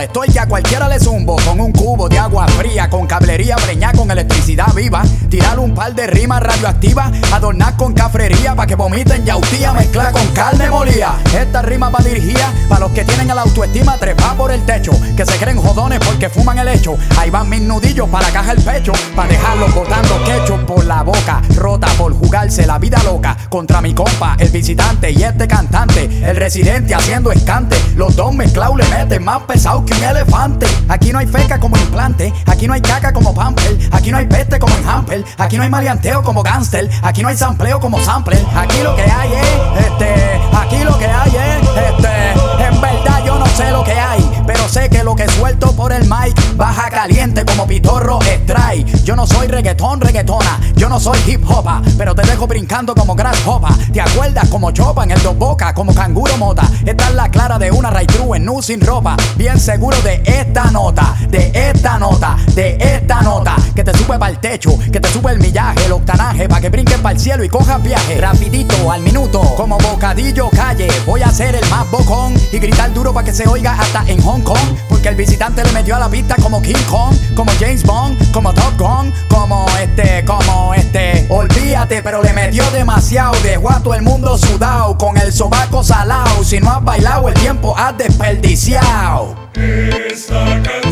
estoy que a cualquiera le zumbo con un cubo de agua fría, con cablería breña, con electricidad viva. Tirar un par de rimas radioactivas, adornar con cafrería para que vomiten yautía, mezclar con carne molía. Esta rima va dirigida para los que tienen el autoestima trepa por el techo, que se creen jodones porque fuman el hecho. Ahí van mis nudillos para caja el pecho, para dejarlos botando quecho por la boca, rota por jugarse la vida contra mi compa, el visitante y este cantante, el residente haciendo escante. Los dos mezclados le meten más pesado que un elefante. Aquí no hay feca como implante, aquí no hay caca como pamper, aquí no hay peste como en Hamper, aquí no hay maleanteo como gangster, aquí no hay sampleo como sampler. Aquí lo que hay es, este, aquí lo que hay es, este, en verdad yo no sé lo que hay, pero sé que lo que suelto por el mic baja caliente como pitorro no soy reggaetón, reggaetona, yo no soy hip hopa, pero te dejo brincando como grasshopper. ¿Te acuerdas como chopa en el dos boca, como canguro mota? Esta es la clara de una true en nu sin ropa, bien seguro de esta nota, de esta nota, de esta nota, que te sube para el techo, que te sube el millaje, el octanaje, pa' que brinques para el cielo y cojas viaje. Rapidito, al minuto, como bocadillo calle, voy a ser el más bocón y gritar duro para que se oiga hasta en Hong Kong, porque el visitante le metió a la pista como King Kong, como James Bond, como Pero le metió demasiado, dejó a todo el mundo sudado, con el sobaco salado. Si no has bailado, el tiempo has desperdiciado. Esta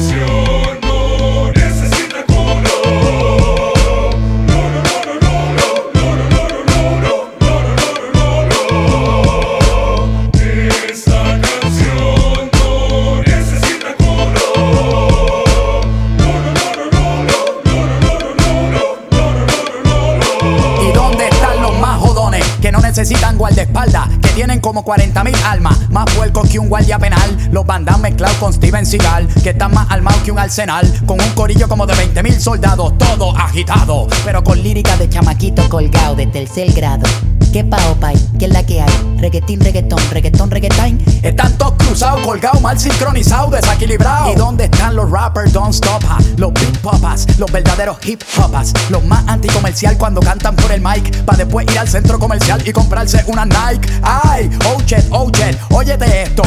necesitan guardaespaldas? Que tienen como 40 mil almas, más puercos que un guardia penal. Los bandas mezclados con Steven Seagal, que están más armados que un arsenal. Con un corillo como de 20 mil soldados, todo agitado. Pero con lírica de chamaquito colgado de tercer grado. ¿Qué pa' pai? ¿Qué es la que hay? Reggaetín, reggaetón, reggaetón, reggaetón. Están todos cruzados, colgados, mal sincronizados, desequilibrados. ¿Y dónde están los Don't Stop? Los big popas, los verdaderos hip hopas, los más anticomercial cuando cantan por el mic, para después ir al centro comercial y comprarse una Nike. Ay, oh shit, oh shit, óyete esto.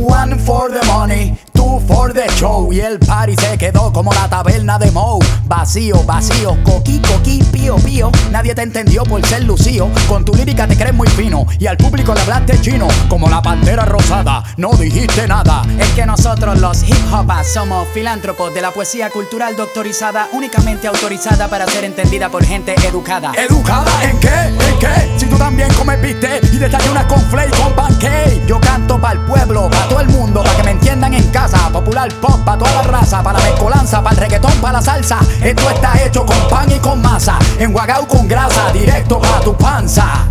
One for the money, for the show. Y el party se quedó como la taberna de Moe. Vacío, vacío, coqui, coqui, pío, pío. Nadie te entendió por ser lucido. Con tu lírica te crees muy fino. Y al público le hablaste chino, como la pantera rosada. No dijiste nada. Es que nosotros los hip hopas somos filántropos de la poesía cultural doctorizada, únicamente autorizada para ser entendida por gente educada. ¿Educada en qué? ¿En qué? Si tú también comes bistec y desayunas con flake con pancake. Yo canto para el pueblo, para todo el mundo, para que me entiendan para la mezcolanza, para el reggaetón, para la salsa. Esto está hecho con pan y con masa, enjuagado con grasa, directo a tu panza.